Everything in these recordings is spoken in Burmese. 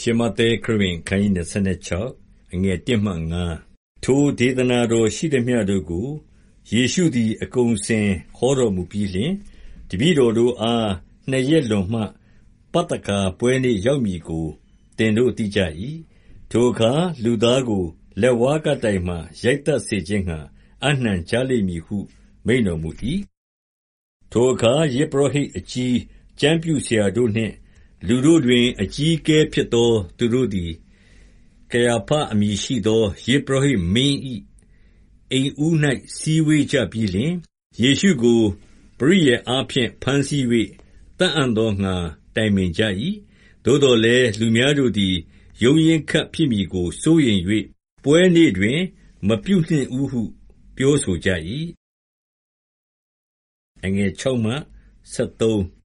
ရှမဿဲခရစ်ဝင်အခနျး26အငယ်1မှ5ထိုဒေသနာတော်ရှိသမျှတို့ကို ယေရှုသည် အကုန်အစင်ဟောတော်မူပြီးလျှင်၊တပည့်တော်တို့အား နှစ်ရက်လွန်မှ ပသခါပွဲနေ့ရောက်မည်ကို သင်တို့သိကြ၏။ထိုအခါ လူသားကို လက်ဝါးကပ်တိုင်မှာ ရိုက်သတ်စေခြင်းငှါ အပ်နှံကြလိမ့်မည်ဟု မိန့်တော်မူ၏။ထိုအခါ ယဇ်ပုရောဟိတ်အကြီး၊ကျမ်းပြုဆရာတို့နှင့် လူတို့တွင် အကြီးအကဲဖြစ်သော သူတို့သည် ကယာဖအမည်ရှိသော ယဇ်ပုရောဟိတ်မင်း၏အိမ်ဦး၌စည်းဝေးကြပြီးလျှင်၊ယေရှုကို ပရိယာယ်အားဖြင့် ဘမ်းဆီး၍သတ်အံ့သောငှါ တိုင်ပင်ကြ၏။သို့သော်လည်း လူများတို့သည် ရုန်းရင်းခတ်ဖြစ်မည်ကို စိုးရိမ်၍၊ပွဲနေ့တွင် မပြုနှင့်ဦးဟု ပြောဆိုကြ၏။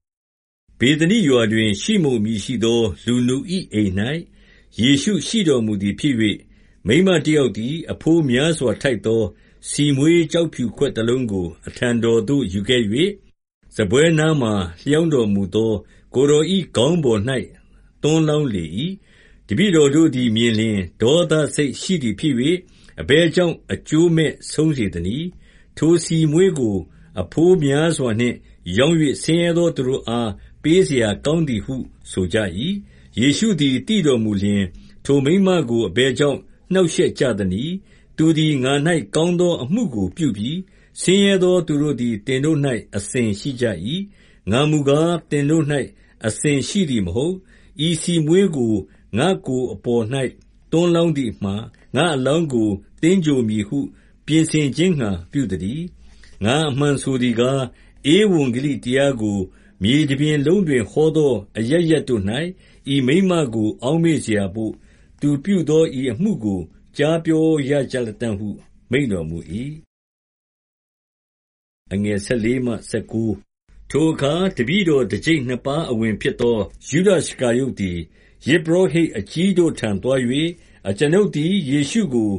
ဗေသနိရွာတွင် ရှိမုန်အမည်ရှိသော လူနှစ်ဦး၏အိမ်၌ယေရှုရှိတော်မူသည်ဖြစ်၍၊မိန်းမတယောက်သည် အဘိုးများစွာထိုက်သော ဆီမွှေးကျောက်ဖြူခွက်တလုံးကို အထံတော်သို့ ယူခဲ့၍၊စားပွဲနားမှာ လျောင်းတော်မူသော ကိုယ်တော်၏ခေါင်းပေါ်၌သွန်းလောင်းလေ၏။တပည့်တော်တို့သည်မြင်လျှင် ဒေါသစိတ်ရှိသည်ဖြစ်၍၊အဘယ်ကြောင့် အကျိုးမဲ့ဆုံးစေသနည်း။ထိုဆီမွှေးကို အဘိုးများစွာနှင့် ရောင်း၍ဆင်းရဲသောသူတို့အား ပေးစရာကောင်းသည်ဟုဆိုကြ၏။ယေရှုသည် သိတော်မူလျှင်၊ထိုမိန်းမကို အဘယ်ကြောင့် နှောင့်ရှက်ကြသနည်း။သူသည် ငါ၌ကောင်းသောအမှုကို ပြုပြီ။ဆင်းရဲသောသူတို့သည် သင်တို့၌အစဉ်ရှိကြ၏။ငါမူကား သင်တို့၌အစဉ်ရှိသည်မဟုတ်။ဤဆီမွှေးကို ငါ့ကိုယ်အပေါ်၌သွန်းလောင်းသည်မှာ ငါ့အလောင်းကို သင်္ဂြိုဟ်မည်ဟု ပြင်ဆင်ခြင်းငှါ ပြုသတည်း။ငါအမှန်ဆိုသည်ကား၊ဧဝံဂေလိတရားကို မြေတပြင်လုံးတွင် ဟောသောအရပ်ရပ်တို့၌ဤမိန်းမကို အောက်မေ့စရာဘို့ သူပြုသောဤအမှုကို ကြားပြောရကြလတံ့ဟု မိန့်တော်မူ၏။ထိုအခါ တပည့်တော်တကျိပ်နှစ်ပါးအဝင်ဖြစ်သော ယုဒရှကာရုတ်သည် ယဇ်ပုရောဟိတ်အကြီးတို့ထံသို့ သွား၍၊အကျွန်ုပ်သည် ယေရှုကို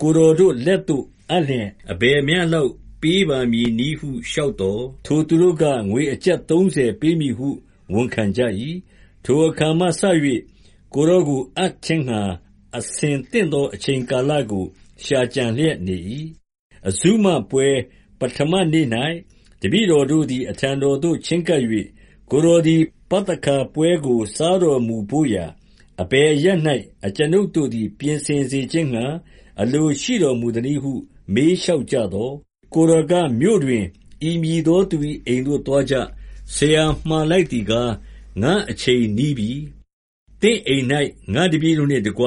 ကိုယ်တော်တို့လက်သို့ အပ်လျက်အဘယ်မျှလောက် ပေးပါမည်နည်းဟု လျှောက်သော်၊ထိုသူတို့က၊ငွေအကျပ်သုံးဆယ်ပေးမည်ဟု ဝန်ခံကြ၏။ထိုအခါမှစ၍ကိုယ်တော်ကိုအပ်ခြင်းငှါ အဆင်သင့်သော အချိန်ကာလကို ရှာကြံလျက်နေ၏။အဇုမပွဲပဌမနေ့၌တပည့်တော်တို့သည် အထံတော်သို့ ချဉ်းကပ်၍၊ကိုယ်တော်သည် ပသခါပွဲကို စားတော်မူဘို့ရာ အဘယ်အရပ်၌အကျွန်ုပ်တို့သည် ပြင်ဆင်စေခြင်းငှါ အလိုရှိတော်မူသနည်းဟု မေးလျှောက်ကြသော်၊ ကိုယ်တော်က၊မြို့တွင် ဤမည်သောသူ၏အိမ်သို့ သွားကြ။ဆရာမှာလိုက်သည်ကား၊ငါ့အချိန်နီးပြီ။သင့်အိမ်၌ငါ့တပည့်တို့နှင့်တကွ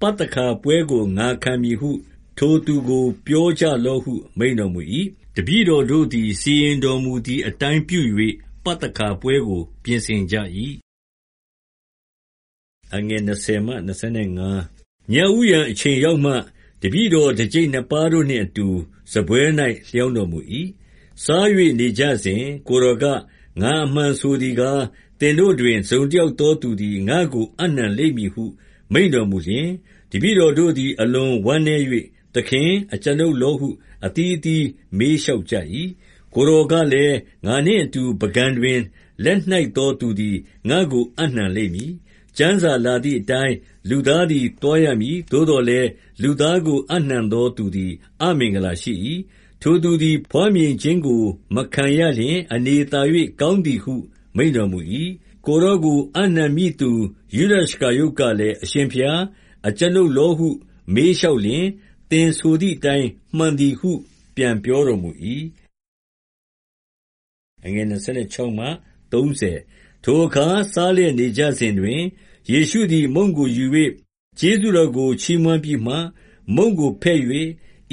ပသခါပွဲကို ငါခံမည်ဟု ထိုသူကို ပြောကြလော့ဟု မိန့်တော်မူ၏။တပည့်တော်တို့သည် စီရင်တော်မူသည်အတိုင်းပြု၍ပသခါပွဲကို ပြင်ဆင်ကြ၏။ညဦးယံအချိန်ရောက်မှ တပည့်တော်တကျိပ်နှစ်ပါးတို့နှင့်အတူ စားပွဲ၌လျောင်းတော်မူ၏။စား၍နေကြစဉ်၊ကိုယ်တော်က၊ငါအမှန်ဆိုသည်ကား၊သင်တို့တွင် တစုံတယောက်သောသူသည် ငါ့ကို အပ်နှံလိမ့်မည်ဟု မိန့်တော်မူလျှင်၊တပည့်တော်တို့သည် အလွန်ဝမ်းနည်း၍၊သခင်၊အကျွန်ုပ်လောဟု အသီးအသီး မေးလျှောက်ကြ၏။ကိုယ်တော်ကလည်း၊ငါနှင့်အတူ ပုန်ကန်တွင် လက်နှိုက်သောသူသည် ငါ့ကို အပ်နှံလိမ့်မည်။ ကျမ်းစာလာသည်အတိုင်း လူသားသည် သွားရမည်။သို့သော်လည်း လူသားကို အပ်နှံသောသူသည် အမင်္ဂလာရှိ၏။ထိုသူသည် ဘွားမြင်ခြင်းကို မခံရလျှင် အနေသာ၍ကောင်းသည်ဟု မိန့်တော်မူ၏။ကိုယ်တော်ကို အပ်နှံမည့်သူ ယုဒရှကာရုတ်ကလည်း၊အရှင်ဘုရား၊အကျွန်ုပ်လောဟု မေးလျှောက်လျှင်၊သင်ဆိုသည်အတိုင်း မှန်သည်ဟု ပြန်ပြောတော်မူ၏။ ထိုအခါ စားလျက်နေကြစဉ်တွင်၊ယေရှုသည် မုန့်ကိုယူ၍ကျေးဇူးတော်ကို ချီးမွမ်းပြီးမှ မုန့်ကိုဖဲ့၍၊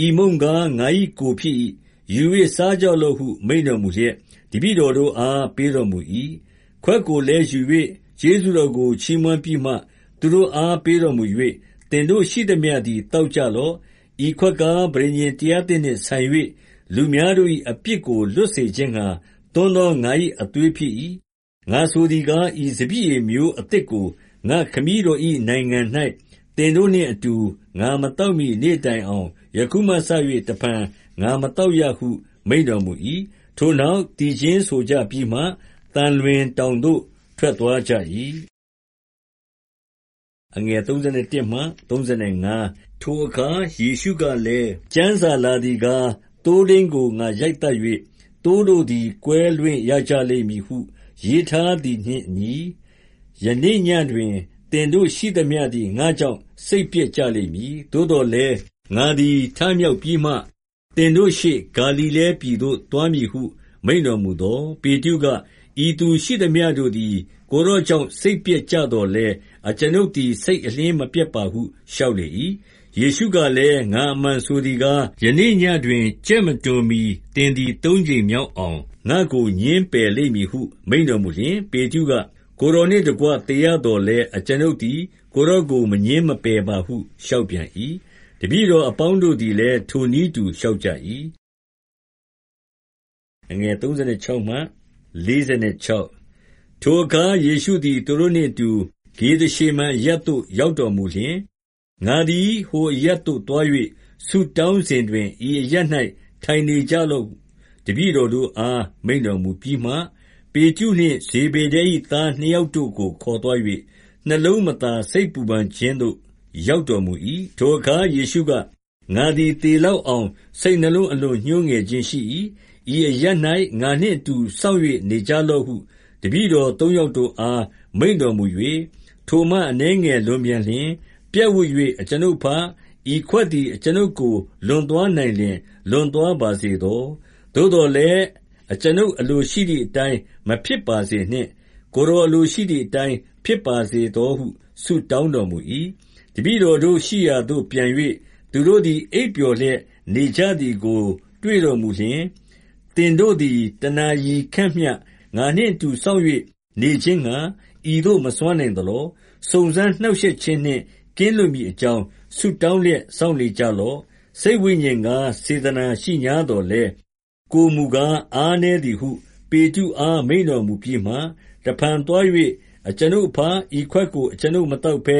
ဤမုန့်ကား ငါ၏ကိုယ်ဖြစ်၏။ယူ၍စားကြလော့ဟု မိန့်တော်မူလျက် တပည့်တော်တို့အား ပေးတော်မူ၏။ခွက်ကိုလည်းယူ၍ကျေးဇူးတော်ကို ချီးမွမ်းပြီးမှ သူတို့အား ပေးတော်မူ၍၊သင်တို့ရှိသမျှသည် သောက်ကြလော့။ဤခွက်ကား ပဋိညာဉ်တရားသစ်နှင့်ဆိုင်၍လူများတို့၏အပြစ်ကို လွတ်စေခြင်းငှါ သွန်းသော ငါ၏အသွေးဖြစ်၏။ ငါဆိုသည်ကား၊ဤစပျစ်ရည်မျိုးအသစ်ကို ငါ့ခမည်းတော်၏နိုင်ငံ၌သင်တို့နှင့်အတူ ငါမသောက်မှီ နေ့တိုင်အောင် ယခုမှစ၍တဖန်ငါမသောက်ရဟု မိန့်တော်မူ၏။ထိုနောက် သီချင်းဆိုကြပြီးမှ သံလွင်တောင်သို့ ထွက်သွားကြ၏။ထိုအခါ ယေရှုကလည်း၊ကျမ်းစာလာသည်ကား၊သိုးထိန်းကို ငါရိုက်သတ်၍သိုးတို့သည် ကွဲလွင့်ရကြလိမ့်မည်ဟု ရေးထားသည်နှင့်အညီ၊ယနေ့ညဉ့်တွင် သင်တို့ရှိသမျှသည် ငါ့ကြောင့် စိတ်ပျက်ကြလိမ့်မည်။သို့သော်လည်း ငါသည် ထမြောက်ပြီးမှ သင်တို့ရှေ့ ဂါလိလဲပြည်သို့ သွားမည်ဟု မိန့်တော်မူသော်၊ပေတရုက၊ဤသူရှိသမျှတို့သည် ကိုယ်တော်ကြောင့် စိတ်ပျက်ကြသော်လည်း၊အကျွန်ုပ်သည် စိတ်အလျှင်းမပျက်ပါဟု လျှောက်လေ၏။ ယေရှုကလည်း၊ငါအမှန်ဆိုသည်ကား၊ယနေ့ညဉ့်တွင် ကြက်မတွန်မှီ သင်သည် သုံးကြိမ်မြောက်အောင် ငါ့ကို ငြင်းပယ်လိမ့်မည်ဟု မိန့်တော်မူလျှင်၊ပေတရုက၊ကိုယ်တော်နှင့်တကွ သေရသော်လည်း အကျွန်ုပ်သည် ကိုယ်တော်ကို မငြင်းမပယ်ပါဟု လျှောက်ပြန်၏။တပည့်တော်အပေါင်းတို့သည်လည်း ထိုနည်းတူ လျှောက်ကြ၏။ထိုအခါ ယေရှုသည် သူတို့နှင့်အတူ ဂေသရှေမန်အရပ်သို့ ရောက်တော်မူလျှင်၊ ငါသည်ထိုအရပ်သို့သွား၍ဆုတောင်းစဉ်တွင် ဤအရပ်၌ထိုင်နေကြလော့ဟု တပည့်တော်တို့အား မိန့်တော်မူပြီးမှ၊ပေတရုနှင့် ဇေဗေဒဲ၏သားနှစ်ယောက်တို့ကို ခေါ်သွား၍နှလုံးမသာစိတ်ပူပန်ခြင်းသို့ ရောက်တော်မူ၏။ထိုအခါ ယေရှုက၊ငါသည် သေလောက်အောင် စိတ်နှလုံးအလွန်ညှိုးငယ်ခြင်းရှိ၏။ဤအရပ်၌ငါနှင့်အတူ စောင့်၍နေကြလော့ဟု တပည့်တော်သုံးယောက်တို့အား မိန့်တော်မူ၍၊ထိုမှ အနည်းငယ်လွန်ပြန်လျှင်၊ ပြပ်ဝပ်၍အကျွန်ုပ်အဘ၊ဤခွက်သည် အကျွန်ုပ်ကို လွန်သွားနိုင်လျှင် လွန်သွားပါစေသော။သို့သော်လည်း အကျွန်ုပ်အလိုရှိသည်အတိုင်း မဖြစ်ပါစေနှင့်။ကိုယ်တော်အလိုရှိသည်အတိုင်း ဖြစ်ပါစေသောဟု ဆုတောင်းတော်မူ၏။တပည့်တော်တို့ရှိရာသို့ပြန်၍သူတို့သည် အိပ်ပျော်လျက်နေကြသည်ကို တွေ့တော်မူလျှင်၊သင်တို့သည် တနာရီခန့်မျှ ငါနှင့်အတူစောင့်၍နေခြင်းငှါ ဤသို့ မစွမ်းနိုင်သလော။စုံစမ်းနှောင့်ရှက်ခြင်းနှင့် ကင်းလွတ်မည်အကြောင်း ဆုတောင်းလျက် စောင့်နေကြလော့။စိတ်ဝိညာဉ်ကား စေတနာရှိငြားသော်လည်း ကိုယ်မူကား အားနည်းသည်ဟု ပေတရုအား မိန့်တော်မူပြီးမှ၊တဖန်သွား၍၊အကျွန်ုပ်အဘ၊ဤခွက်ကို အကျွန်ုပ် မသောက်ဘဲ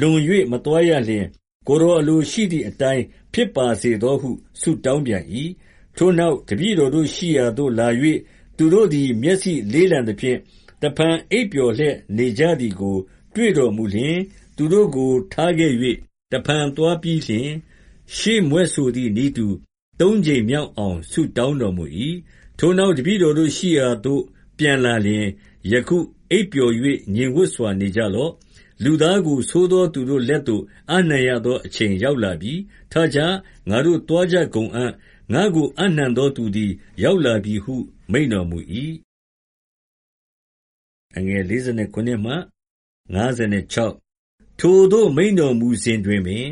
လွန်၍မသွားရလျှင်၊ကိုယ်တော်အလိုရှိသည် အတိုင်း ဖြစ်ပါစေသောဟု ဆုတောင်းပြန်၏။ထိုနောက် တပည့်တော်တို့ရှိရာသို့လာ၍သူတို့သည် မျက်စိလေးလံသဖြင့် တဖန်အိပ်ပျော်လျက် နေကြသည်ကို တွေ့တော်မူလျှင်၊ သူတို့ကို ထားခဲ့၍တဖန်သွားပြီးလျှင်၊ရှေ့မြွက်ဆိုသည်နည်းတူ သုံးကြိမ်မြောက်အောင် ဆုတောင်းတော်မူ၏။ထိုနောက် တပည့်တော်တို့ရှိရာသို့ ပြန်လာလျှင်၊ယခုအိပ်ပျော်၍ငြိမ်ဝပ်စွာနေကြလော့။လူသားကို ဆိုးသောသူတို့လက်သို့ အပ်နှံရသောအချိန် ရောက်လာပြီ။ထကြ။ငါတို့သွားကြကုန်အံ့။ငါ့ကို အပ်နှံသောသူသည် ရောက်လာပြီဟု မိန့်တော်မူ၏။ ထိုသို့ မိန့်တော်မူစဉ်တွင်ပင်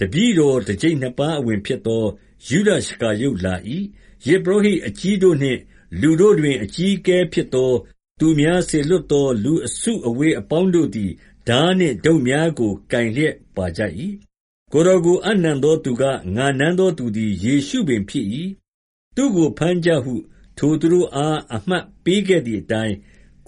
တပည့်တော်တကျိပ်နှစ်ပါးအဝင်ဖြစ်သော ယုဒရှကာရုတ်လာ၏။ယဇ်ပုရောဟိတ်အကြီးတို့နှင့် လူတို့တွင် အကြီးအကဲဖြစ်သော သူများစေလွှတ်သော လူအစုအဝေးအပေါင်းတို့သည် ထားနှင့်ဒုတ်များကို ကိုင်လျက်ပါကြ၏။ကိုယ်တော်ကို အပ်နှံသောသူက၊ငါနမ်းသောသူသည် ယေရှုပင်ဖြစ်၏။သူ့ကို ဘမ်းကြဟု ထိုသူတို့အား အမှတ်ပေးခဲ့သည်အတိုင်း၊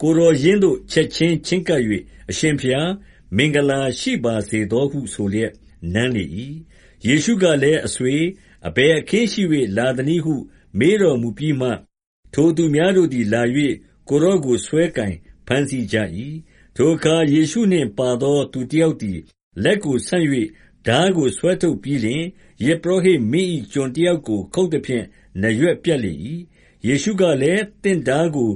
ကိုယ်တော်ရင်းသို့ ချက်ခြင်းချဉ်းကပ်၍၊အရှင်ဘုရား မင်္ဂလာရှိပါစေသောဟုဆိုလျက် နမ်းလေ၏။ယေရှုကလည်း၊အဆွေ၊အဘယ်အခင်းရှိ၍လာသနည်းဟု မေးတော်မူပြီးမှ၊ထိုသူများတို့သည်လာ၍ကိုယ်တော်ကို ဆွဲကိုင်ဘမ်းဆီးကြ၏။ထိုအခါ ယေရှုနှင့်ပါသော သူတယောက်သည် လက်ကိုဆန့်၍ထားကိုဆွဲထုတ်ပြီးလျှင်၊ယဇ်ပုရောဟိတ်မင်း၏ကျွန်တယောက်ကို ခုတ်သဖြင့် နားရွက်ပြတ်လေ၏။ယေရှုကလည်း၊သင့်ထားကို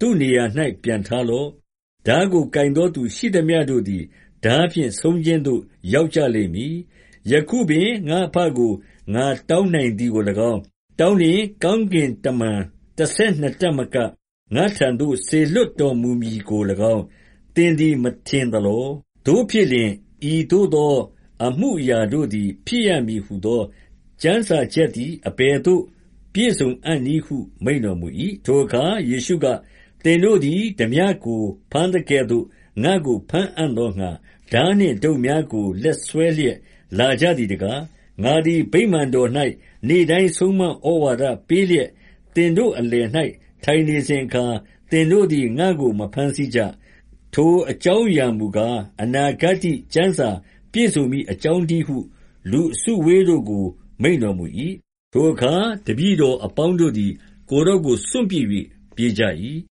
သူ့နေရာ၌ပြန်ထားလော့။ ထားကို ကိုင်သောသူရှိသမျှတို့သည် ထားဖြင့် ဆုံးခြင်းသို့ ရောက်ကြလိမ့်မည်။ယခုပင် ငါ့အဘကို ငါတောင်းနိုင်သည်ကို၎င်း၊တောင်းလျှင် ကောင်းကင်တမန် တဆယ်နှစ်တပ်မက ငါ့ထံသို့ စေလွှတ်တော်မူမည်ကို၎င်း သင်သည် မထင်သလော။သို့ဖြစ်လျှင် ဤသို့သော အမှုအရာတို့သည် ဖြစ်ရမည်ဟူသော ကျမ်းစာချက်သည် အဘယ်သို့ ပြည့်စုံအံ့နည်းဟု မိန့်တော်မူ၏။ထိုအခါ ယေရှုက၊ သင်တို့သည် ထားပြကို ဘမ်းသကဲ့သို့ ငါ့ကို ဘမ်းအံ့သောငှါ ထားနှင့်ဒုတ်များကို လက်စွဲလျက် လာကြသည်တကား။ငါသည် ဗိမာန်တော်၌နေ့တိုင်းဆုံးမဩဝါဒပေးလျက် သင်တို့အလယ်၌ထိုင်နေစဉ်အခါ သင်တို့သည် ငါ့ကို မဘမ်းဆီးကြ။ထိုအကြောင်းအရာမူကား၊အနာဂတ္တိကျမ်းစာ ပြည့်စုံမည်အကြောင်းတည်းဟု လူအစုအဝေးတို့ကို မိန့်တော်မူ၏။ထိုအခါ တပည့်တော်အပေါင်းတို့သည် ကိုယ်တော်ကို စွန့်ပစ်၍ပြေးကြ၏။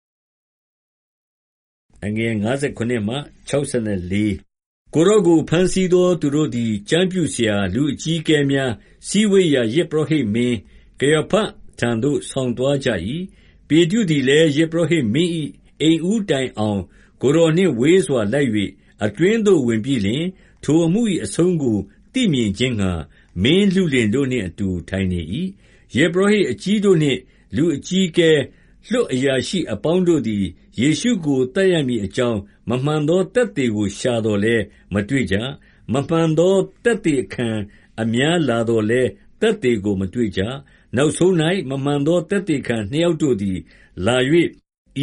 ကိုယ်တော်ကို ဘမ်းဆီးသော သူတို့သည် ကျမ်းပြုဆရာ၊လူအကြီးအကဲများ၊စည်းဝေးရာ ယဇ်ပုရောဟိတ်မင်း ကယာဖထံသို့ ဆောင်သွားကြ၏။ပေတရုသည်လည်း၊ယဇ်ပုရောဟိတ်မင်း၏အိမ်ဦးတိုင်အောင် ကိုယ်တော်နှင့်ဝေးစွာလိုက်၍အတွင်းသို့ ဝင်ပြီးလျှင်၊ထိုအမှု၏အဆုံးကို သိမြင်ခြင်းငှါ မင်းလုလင်တို့နှင့်အတူ ထိုင်နေ၏။ယဇ်ပုရောဟိတ်အကြီးတို့နှင့် လူအကြီးအကဲ၊ လွှတ်အရာရှိအပေါင်းတို့သည် ယေရှုကို သတ်ရမည်အကြောင်း မမှန်သောသက်သေကို ရှာသော်လည်း မတွေ့ကြ။မမှန်သော သက်သေခံအများလာသော်လည်း သက်သေကို မတွေ့ကြ။နောက်ဆုံး၌မမှန်သော သက်သေခံနှစ်ယောက်တို့သည် လာ၍၊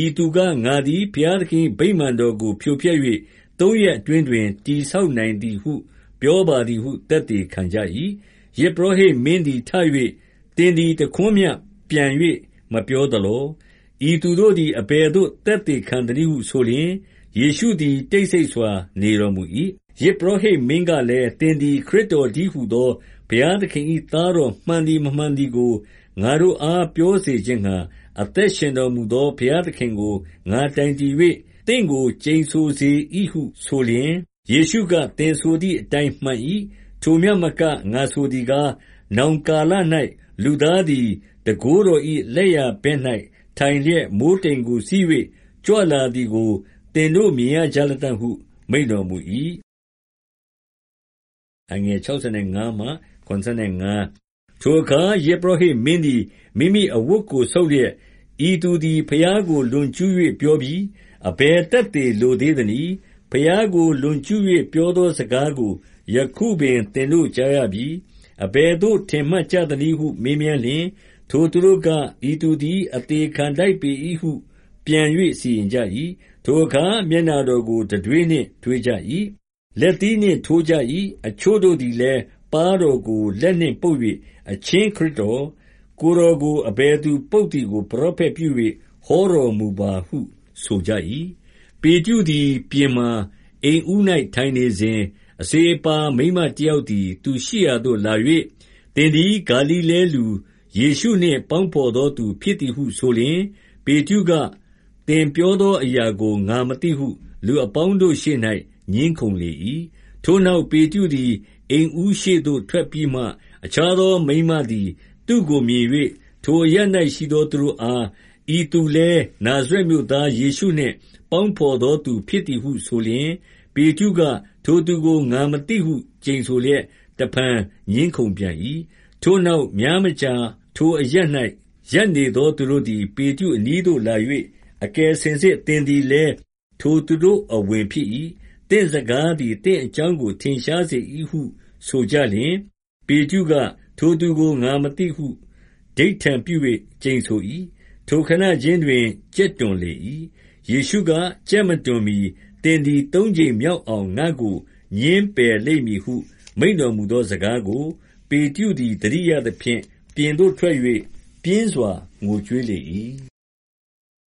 ဤသူက၊ငါသည် ဘုရားသခင်၏ဗိမာန်တော်ကို ဖြိုဖျက်၍သုံးရက်အတွင်းတွင် တည်ဆောက်နိုင်သည်ဟု ပြောပါသည်ဟု သက်သေခံကြ၏။ယဇ်ပုရောဟိတ်မင်းသည် ထ၍၊သင်သည် တခွန်းမျှပြန်၍မပြောသလော။ ဤသူတို့သည် အဘယ်သို့ သက်သေခံသနည်းဟုဆိုလျှင်၊ယေရှုသည် တိတ်ဆိတ်စွာ နေတော်မူ၏။ယဇ်ပုရောဟိတ်မင်းကလည်း၊သင်သည် ခရစ်တော်တည်းဟူသော ဘုရားသခင်၏သားတော် မှန်သည်မမှန်သည်ကို ငါတို့အား ပြောစေခြင်းငှါ အသက်ရှင်တော်မူသော ဘုရားသခင်ကို ငါတိုင်တည်၍သင့်ကို ကျိန်ဆိုစေ၏ဟုဆိုလျှင်၊ယေရှုက၊သင်ဆိုသည်အတိုင်း မှန်၏။ထိုမျှမက ငါဆိုသည်ကား၊နောင်ကာလ၌လူသားသည် တန်ခိုးတော်၏လက်ျာဘက်၌ ထိုင်လျက် မိုဃ်းတိမ်ကိုစီး၍ကြွလာသည်ကို သင်တို့မြင်ရကြလတံ့ဟု မိန့်တော်မူ၏။ထိုအခါ ယဇ်ပုရောဟိတ်မင်းသည် မိမိအဝတ်ကို ဆုတ်လျက်၊ဤသူသည် ဘုရားကို လွန်ကျူး၍ပြောပြီ။အဘယ်သက်သေလိုသေးသနည်း။ဘုရားကို လွန်ကျူး၍ပြောသောစကားကို ယခုပင်သင်တို့ကြားရပြီ။အဘယ်သို့ ထင်မှတ်ကြသနည်းဟု မေးမြန်းလျှင်၊ ထိုသူတို့က၊ဤသူသည် အသေခံထိုက်ပေ၏ဟု ပြန်၍စီရင်ကြ၏။ထိုအခါ မျက်နှာတော်ကို တံထွေးနှင့် ထွေးကြ၏။လက်သီးနှင့် ထိုးကြ၏။အချို့တို့သည်လည်း ပါးတော်ကို လက်နှင့်ပုတ်၍၊အချင်းခရစ်တော်၊ကိုယ်တော်ကို အဘယ်သူပုတ်သည်ကို ပရောဖက်ပြု၍ဟောတော်မူပါဟု ဆိုကြ၏။ပေတရုသည် ပြင်မှာ အိမ်ဦး၌ထိုင်နေစဉ်၊အစေအပါးမိန်းမတယောက်သည် သူရှိရာသို့လာ၍၊သင်သည် ဂါလိလဲလူ ယေရှုနှင့် ပေါင်းဘော်သောသူဖြစ်သည်ဟုဆိုလျှင်၊ပေတရုက၊သင်ပြောသောအရာကို ငါမသိဟု လူအပေါင်းတို့ရှေ့၌ငြင်းခုံလေ၏။ထိုနောက် ပေတရုသည် အိမ်ဦးရှေ့သို့ ထွက်ပြီးမှ၊အခြားသောမိန်းမသည် သူ့ကိုမြင်၍၊ထိုအရပ်၌ရှိသောသူတို့အား၊ဤသူလည်း နာဇရက်မြို့သား ယေရှုနှင့် ပေါင်းဘော်သောသူဖြစ်သည်ဟုဆိုလျှင်၊ပေတရုက၊ထိုသူကို ငါမသိဟု ကျိန်ဆိုလျက် တဖန်ငြင်းခုံပြန်၏။ထိုနောက် များမကြာ ထိုအရပ်၌ရပ်နေသောသူတို့သည် ပေတရုအနီးသို့လာ၍၊အကယ်စင်စစ်သင်သည်လည်း ထိုသူတို့အဝင်ဖြစ်၏။သင့်စကားသည် သင့်အကြောင်းကို ထင်ရှားစေ၏ဟုဆိုကြလျှင်၊ပေတရုက၊ထိုသူကို ငါမသိဟု ဓိဋ္ဌာန်ပြု၍ကျိန်ဆို၏။ထိုခဏခြင်းတွင် ကြက်တွန်လေ၏။ယေရှုက၊ကြက်မတွန်မှီ သင်သည် သုံးကြိမ်မြောက်အောင် ငါ့ကို ငြင်းပယ်လိမ့်မည်ဟု မိန့်တော်မူသောစကားကို ပေတရုသည် သတိရသဖြင့် ပြင်သို့ထွက်၍ပြင်းစွာ ငိုကြွေးလေ၏။